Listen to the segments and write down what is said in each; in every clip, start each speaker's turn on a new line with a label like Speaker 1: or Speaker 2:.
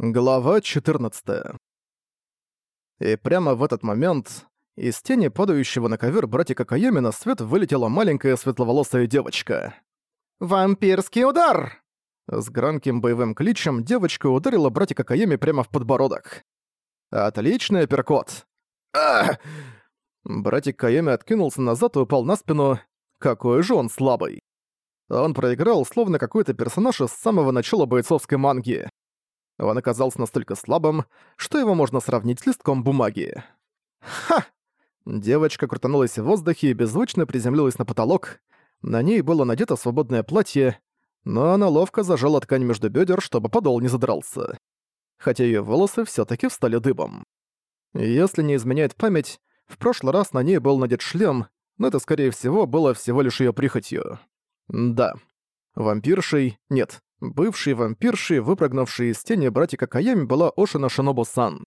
Speaker 1: Глава 14. И прямо в этот момент из тени падающего на ковер братика Кайоми на свет вылетела маленькая светловолосая девочка. «Вампирский удар!» С громким боевым кличем девочка ударила братика Кайоми прямо в подбородок. «Отличный апперкот!» Ах! Братик Кайоми откинулся назад и упал на спину. Какой же он слабый. Он проиграл, словно какой-то персонаж из самого начала бойцовской манги. Он оказался настолько слабым, что его можно сравнить с листком бумаги. «Ха!» Девочка крутанулась в воздухе и беззвучно приземлилась на потолок. На ней было надето свободное платье, но она ловко зажала ткань между бедер, чтобы подол не задрался. Хотя ее волосы все таки встали дыбом. Если не изменяет память, в прошлый раз на ней был надет шлем, но это, скорее всего, было всего лишь ее прихотью. Да. Вампиршей... Нет, Бывший вампиршей, выпрыгнувшей из тени братика Каями, была Ошина Шинобу-сан.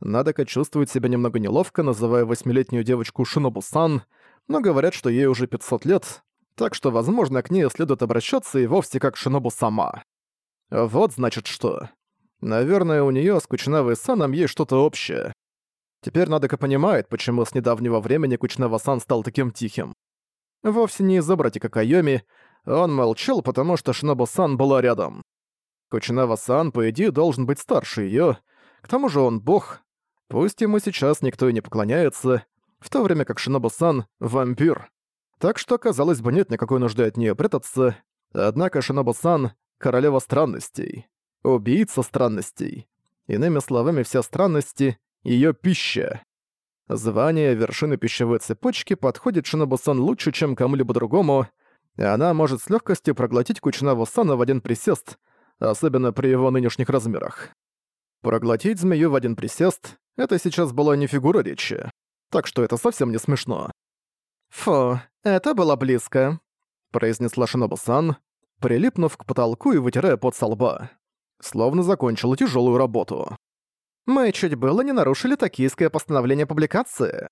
Speaker 1: Надека чувствует себя немного неловко, называя восьмилетнюю девочку Шинобу-сан, но говорят, что ей уже 500 лет, так что, возможно, к ней следует обращаться и вовсе как Шинобу-сама. Вот значит что. Наверное, у неё с Кучнавой-саном есть что-то общее. Теперь Надека понимает, почему с недавнего времени Кучнава-сан стал таким тихим. Вовсе не из-за братика Кайоми, он молчал, потому что Шинобу-сан была рядом. Кучинава-сан, по идее, должен быть старше её. К тому же он бог. Пусть ему сейчас никто и не поклоняется, в то время как Шинобу-сан — вампир. Так что, казалось бы, нет никакой нужды от неё прятаться. Однако Шинобу-сан — королева странностей. Убийца странностей. Иными словами, все странности — её пища. Звание вершины пищевой цепочки подходит Шинобу-сан лучше, чем кому-либо другому — и она может с легкостью проглотить Кучнаву Сана в один присест, особенно при его нынешних размерах. Проглотить змею в один присест — это сейчас была не фигура речи, так что это совсем не смешно. «Фу, это было близко», — произнесла Шинобу-сан, прилипнув к потолку и вытирая пот со лба. Словно закончила тяжелую работу. «Мы чуть было не нарушили токийское постановление публикации».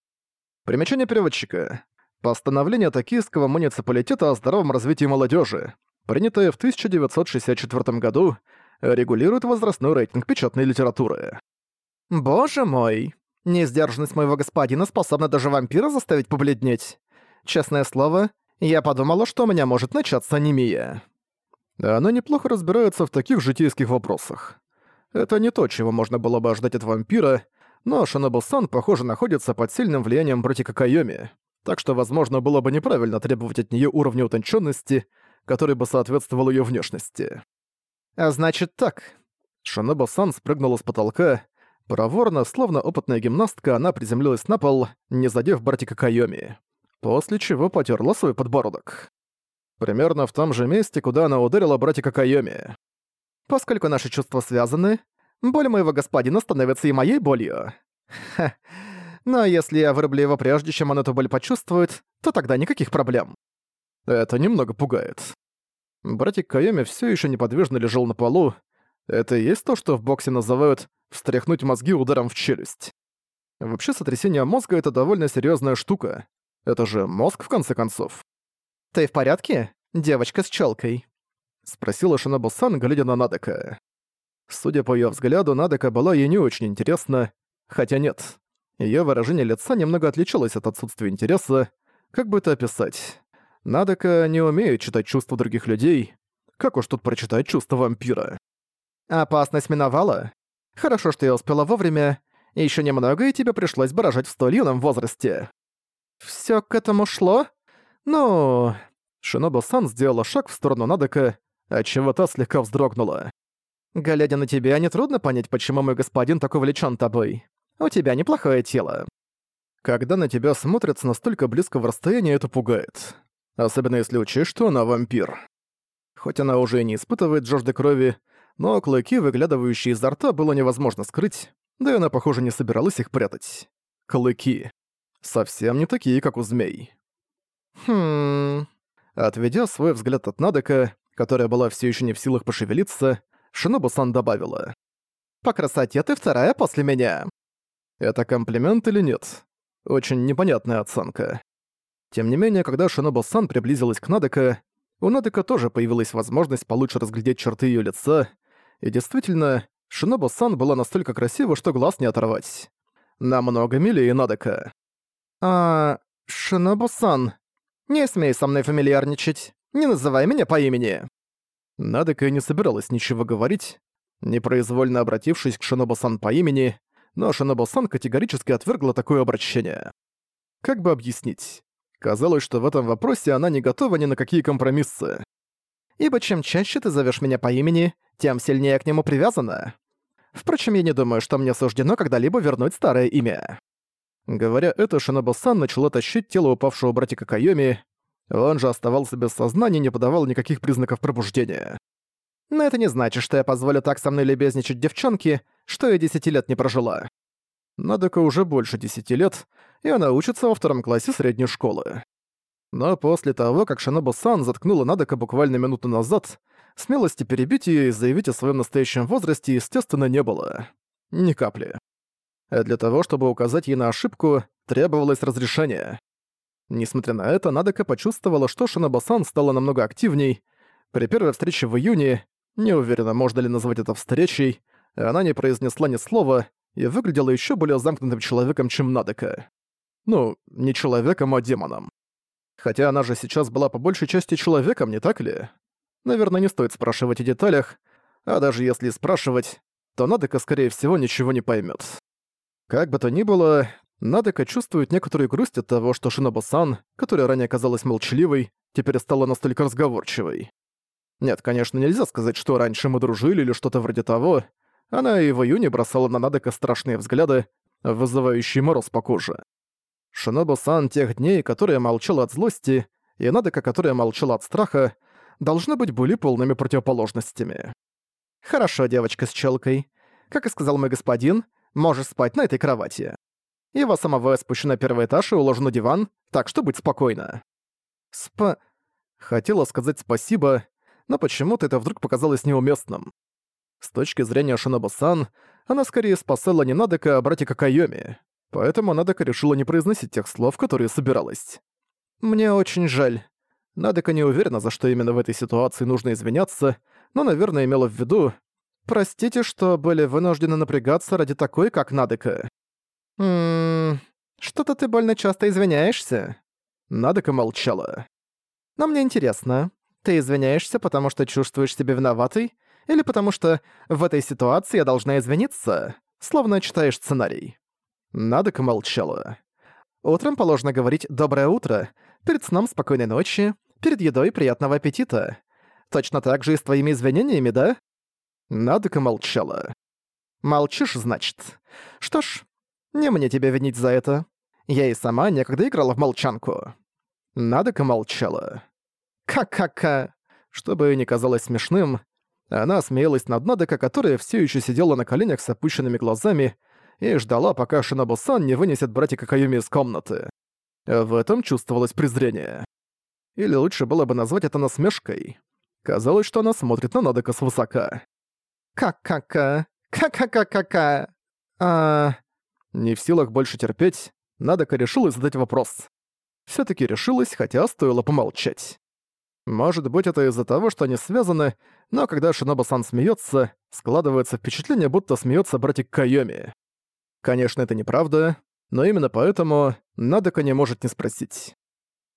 Speaker 1: Примечание переводчика. Постановление Токийского муниципалитета о здоровом развитии молодежи, принятое в 1964 году, регулирует возрастной рейтинг печатной литературы. «Боже мой! Несдержанность моего господина способна даже вампира заставить побледнеть. Честное слово, я подумала, что у меня может начаться анемия». Она неплохо разбирается в таких житейских вопросах. Это не то, чего можно было бы ожидать от вампира, но Шинобу-сан, похоже, находится под сильным влиянием братика Кайоми так что, возможно, было бы неправильно требовать от нее уровня утонченности, который бы соответствовал ее внешности. А значит так. Шиноба-сан спрыгнула с потолка. Проворно, словно опытная гимнастка, она приземлилась на пол, не задев братика Кайоми. После чего потерла свой подбородок. Примерно в том же месте, куда она ударила братика Кайоми. Поскольку наши чувства связаны, боль моего господина становится и моей болью. Ха, но если я вырублю его прежде, чем он эту боль почувствует, то тогда никаких проблем. Это немного пугает. Братик Кайоми все еще неподвижно лежал на полу. Это и есть то, что в боксе называют «встряхнуть мозги ударом в челюсть». Вообще, сотрясение мозга — это довольно серьезная штука. Это же мозг, в конце концов. «Ты в порядке, девочка с челкой?» — спросила Шинобу-сан, глядя на Надека. Судя по ее взгляду, Надека была ей не очень интересна, хотя нет. Её выражение лица немного отличалось от отсутствия интереса. Как бы это описать? Надека не умеет читать чувства других людей. Как уж тут прочитать чувства вампира? Опасность миновала? Хорошо, что я успела вовремя. Ещё немного, и тебе пришлось бы рожать в столь юном возрасте. Всё к этому шло? Ну... Шинобу-сан сделала шаг в сторону Надека, отчего та слегка вздрогнула. «Глядя на тебя, нетрудно понять, почему мой господин так увлечён тобой. У тебя неплохое тело. Когда на тебя смотрят с настолько близкого расстояния, это пугает. Особенно если учесть, что она вампир. Хоть она уже и не испытывает жажды крови, но клыки, выглядывающие изо рта, было невозможно скрыть, да и она, похоже, не собиралась их прятать. Клыки. Совсем не такие, как у змей. Хм... Отведя свой взгляд от Надека, которая была все еще не в силах пошевелиться, Шинобу-сан добавила. «По красоте ты вторая после меня». Это комплимент или нет? Очень непонятная оценка. Тем не менее, когда Шинобу-сан приблизилась к Надека, у Надека тоже появилась возможность получше разглядеть черты её лица, и действительно, Шинобу-сан была настолько красива, что глаз не оторвать. Намного милее Надека. «А... Шинобу-сан, не смей со мной фамильярничать. Не называй меня по имени». Надека не собиралась ничего говорить, непроизвольно обратившись к Шинобу-сан по имени, но Шинобу-сан категорически отвергла такое обращение. Как бы объяснить? Казалось, что в этом вопросе она не готова ни на какие компромиссы. «Ибо чем чаще ты зовешь меня по имени, тем сильнее к нему привязана. Впрочем, я не думаю, что мне суждено когда-либо вернуть старое имя». Говоря это, Шинобу-сан начала тащить тело упавшего братика Кайоми, он же оставался без сознания и не подавал никаких признаков пробуждения. Но это не значит, что я позволю так со мной лебезничать девчонке, что я десяти лет не прожила. Надока уже больше десяти лет, и она учится во втором классе средней школы. Но после того, как Шинобу-сан заткнула Надока буквально минуту назад, смелости перебить её и заявить о своем настоящем возрасте, естественно, не было. Ни капли. А для того, чтобы указать ей на ошибку, требовалось разрешение. Несмотря на это, Надека почувствовала, что Шинобасан стала намного активней. При первой встрече в июне, не уверена, можно ли назвать это встречей, она не произнесла ни слова и выглядела еще более замкнутым человеком, чем Надека. Ну, не человеком, а демоном. Хотя она же сейчас была по большей части человеком, не так ли? Наверное, не стоит спрашивать о деталях, а даже если спрашивать, то Надека, скорее всего, ничего не поймет. Как бы то ни было, Надека чувствует некоторую грусть от того, что Шинобу-сан, которая ранее казалась молчаливой, теперь стала настолько разговорчивой. Нет, конечно, нельзя сказать, что раньше мы дружили или что-то вроде того. Она и в июне бросала на Надека страшные взгляды, вызывающие мороз по коже. Шинобу-сан тех дней, которая молчала от злости, и Надека, которая молчала от страха, должны быть были полными противоположностями. «Хорошо, девочка с челкой. Как и сказал мой господин, можешь спать на этой кровати. Его самого спущу на первый этаж и уложу на диван, так что будь спокойна». «Спа...» Хотела сказать спасибо, но почему-то это вдруг показалось неуместным. С точки зрения Шинобу-сан, она скорее спасала не Надека, а братика Кайоми, поэтому Надека решила не произносить тех слов, которые собиралась. «Мне очень жаль». Надека не уверена, за что именно в этой ситуации нужно извиняться, но, наверное, имела в виду «Простите, что были вынуждены напрягаться ради такой, как Надека». «Ммм... Что-то ты больно часто извиняешься?» Надека молчала. «Но мне интересно, ты извиняешься, потому что чувствуешь себя виноватой? Или потому что в этой ситуации я должна извиниться? Словно читаешь сценарий». Надека молчала. «Утром положено говорить «доброе утро», перед сном спокойной ночи, перед едой приятного аппетита. Точно так же и с твоими извинениями, да?» Надека молчала. «Молчишь, значит? Что ж, не мне тебя винить за это. Я и сама некогда играла в молчанку». Надека молчала. «Ка-ка-ка!» Чтобы не казалось смешным, она смеялась над Надека, которая все еще сидела на коленях с опущенными глазами и ждала, пока Шинобу-сан не вынесет братика Каюми из комнаты. В этом чувствовалось презрение. Или лучше было бы назвать это насмешкой. Казалось, что она смотрит на Надека свысока. «Ка-ка-ка! Ка-ка-ка-ка-ка!» «А...» Не в силах больше терпеть, Надека решилась задать вопрос. все таки решилась, хотя стоило помолчать. Может быть, это из-за того, что они связаны, но когда Шиноба-сан смеется, складывается впечатление, будто смеется братик Кайоми. Конечно, это неправда, но именно поэтому Надека не может не спросить.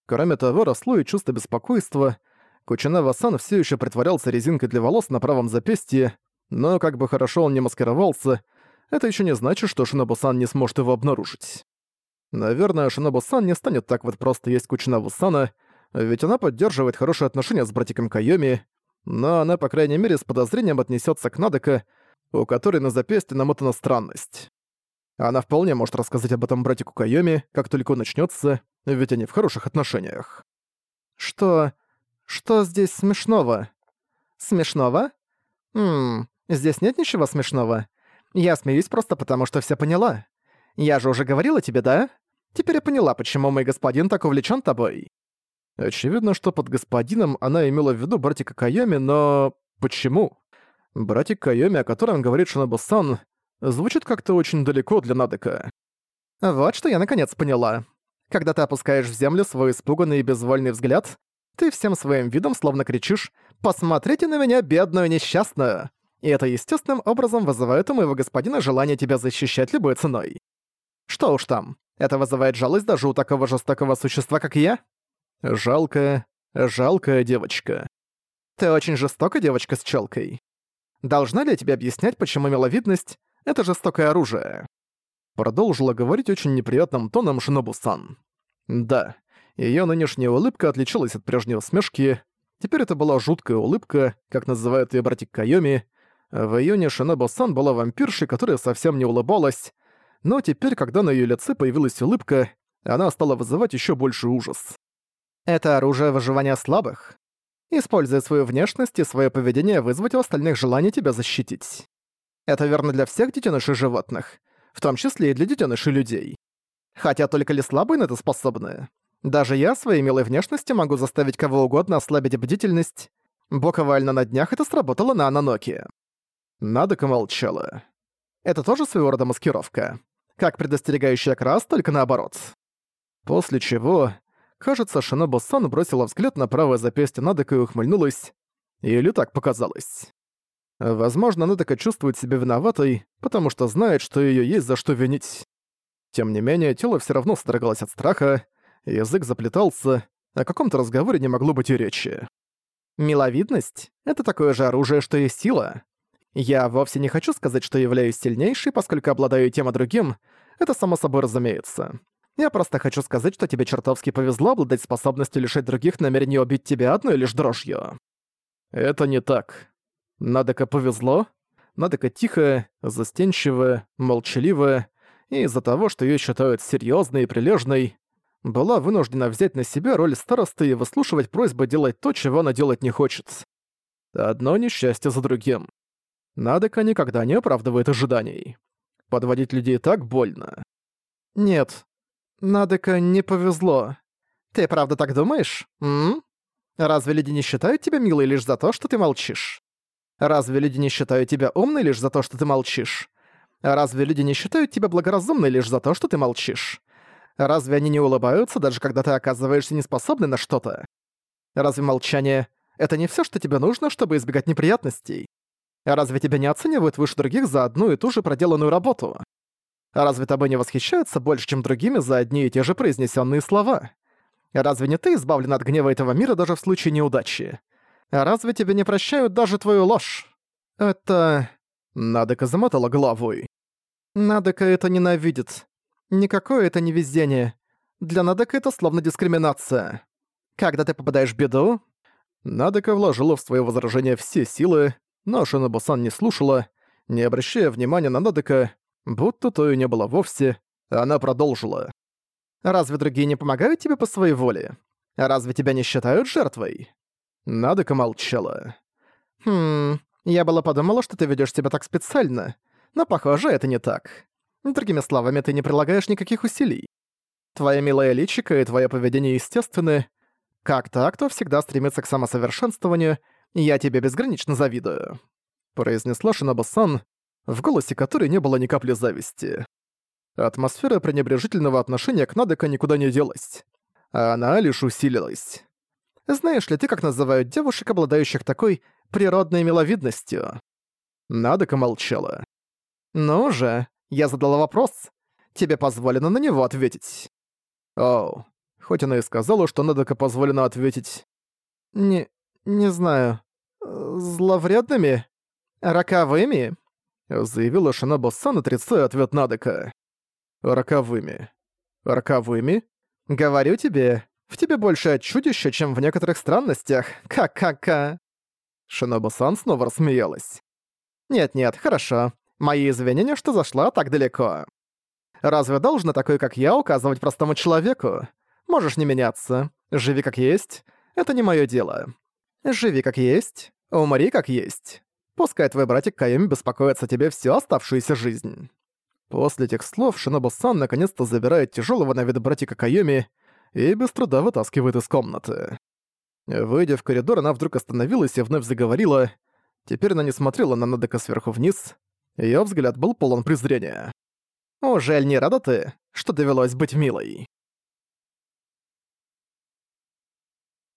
Speaker 1: Кроме того, росло и чувство беспокойства. Кучинава-сан все еще притворялся резинкой для волос на правом запястье, но как бы хорошо он не маскировался, это еще не значит, что Шинобу-сан не сможет его обнаружить. Наверное, Шинобу-сан не станет так вот просто есть Кучинаву-сана, ведь она поддерживает хорошие отношения с братиком Кайоми, но она, по крайней мере, с подозрением отнесется к Надека, у которой на запястье намотана странность. Она вполне может рассказать об этом братику Кайоми, как только начнется, ведь они в хороших отношениях. Что... что здесь смешного? Смешного? Ммм, здесь нет ничего смешного. Я смеюсь просто потому, что все поняла. Я же уже говорила тебе, да? Теперь я поняла, почему мой господин так увлечен тобой. Очевидно, что под господином она имела в виду братика Кайоми, но... почему? Братик Кайоми, о котором говорит Шинобу-сан, звучит как-то очень далеко для Надека. Вот что я наконец поняла. Когда ты опускаешь в землю свой испуганный и безвольный взгляд, ты всем своим видом словно кричишь «Посмотрите на меня, бедную несчастную!» И это естественным образом вызывает у моего господина желание тебя защищать любой ценой. Что уж там, это вызывает жалость даже у такого жестокого существа, как я? Жалкая, жалкая девочка. Ты очень жестокая девочка с челкой. Должна ли я тебе объяснять, почему миловидность — это жестокое оружие?» Продолжила говорить очень неприятным тоном Шинобу-сан. Да, ее нынешняя улыбка отличалась от прежней усмешки. Теперь это была жуткая улыбка, как называют ее братик Кайоми. В июне Шинобу-сан была вампиршей, которая совсем не улыбалась, но теперь, когда на ее лице появилась улыбка, она стала вызывать еще больше ужас. Это оружие выживания слабых. Используя свою внешность и свое поведение вызвать у остальных желание тебя защитить. Это верно для всех детенышей животных, в том числе и для детенышей людей. Хотя только ли слабые на это способны? Даже я своей милой внешностью могу заставить кого угодно ослабить бдительность. Буквально на днях это сработало на Ананоке. Надока молчала. Это тоже своего рода маскировка. Как предостерегающий окрас, только наоборот. После чего, кажется, Шинобу-сан бросила взгляд на правое запястье Надека и ухмыльнулась. Или так показалось. Возможно, Надека чувствует себя виноватой, потому что знает, что её есть за что винить. Тем не менее, тело всё равно строгалось от страха, язык заплетался, о каком-то разговоре не могло быть и речи. Миловидность — это такое же оружие, что и сила. Я вовсе не хочу сказать, что являюсь сильнейшей, поскольку обладаю тем и другим. Это само собой разумеется. Я просто хочу сказать, что тебе чертовски повезло обладать способностью лишать других намерения убить тебя одной лишь дрожью. Это не так. Надека повезло. Надека тихая, застенчивая, молчаливая, и из-за того, что ее считают серьезной и прилежной, была вынуждена взять на себя роль старосты и выслушивать просьбы делать то, чего она делать не хочет. Одно несчастье за другим. Надека никогда не оправдывает ожиданий. Подводить людей так больно. Нет, Надека не повезло. Ты правда так думаешь? М? Разве люди не считают тебя милой лишь за то, что ты молчишь? Разве люди не считают тебя умной лишь за то, что ты молчишь? Разве люди не считают тебя благоразумной лишь за то, что ты молчишь? Разве они не улыбаются, даже когда ты оказываешься неспособной на что-то? Разве молчание — это не все, что тебе нужно, чтобы избегать неприятностей? Разве тебя не оценивают выше других за одну и ту же проделанную работу? Разве тобой не восхищаются больше, чем другими за одни и те же произнесенные слова? Разве не ты избавлен от гнева этого мира даже в случае неудачи? Разве тебе не прощают даже твою ложь? Это... Надека замотала головой. Надека это ненавидит. Никакое это не везение. Для Надека это словно дискриминация. Когда ты попадаешь в беду... Надека вложила в своё возражение все силы, но Шинобусан не слушала, не обращая внимания на Надека, будто то и не было вовсе, она продолжила. «Разве другие не помогают тебе по своей воле? Разве тебя не считают жертвой?» Надека молчала. «Хм, я была подумала, что ты ведёшь себя так специально, но, похоже, это не так. Другими словами, ты не прилагаешь никаких усилий. Твоя милая личика и твое поведение естественны. Как так, кто всегда стремится к самосовершенствованию «Я тебе безгранично завидую», — произнесла Шиноба-сан, в голосе которой не было ни капли зависти. Атмосфера пренебрежительного отношения к Надека никуда не делась. А она лишь усилилась. Знаешь ли ты, как называют девушек, обладающих такой природной миловидностью?» Надека молчала. «Ну же, я задала вопрос. Тебе позволено на него ответить». Оу, хоть она и сказала, что Надека позволено ответить. «Не... не знаю зловредными? Роковыми?» — заявила Шинобо-сан, отрицая ответ Надека. «Роковыми. Роковыми? Говорю тебе, в тебе больше чудища, чем в некоторых странностях. Ка-ка-ка!» Шинобо-сан снова рассмеялась. «Нет-нет, хорошо. Мои извинения, что зашла так далеко. Разве должно такой, как я, указывать простому человеку? Можешь не меняться. Живи как есть. Это не мое дело. Живи как есть. Умри как есть. Пускай твой братик Кайоми беспокоится тебе всю оставшуюся жизнь». После этих слов Шинобу-сан наконец-то забирает тяжелого на вид братика Кайоми и без труда вытаскивает из комнаты. Выйдя в коридор, она вдруг остановилась и вновь заговорила. Теперь она не смотрела на Надека сверху вниз. Её взгляд был полон презрения. «О, жаль, не рада ты, что довелось быть милой?»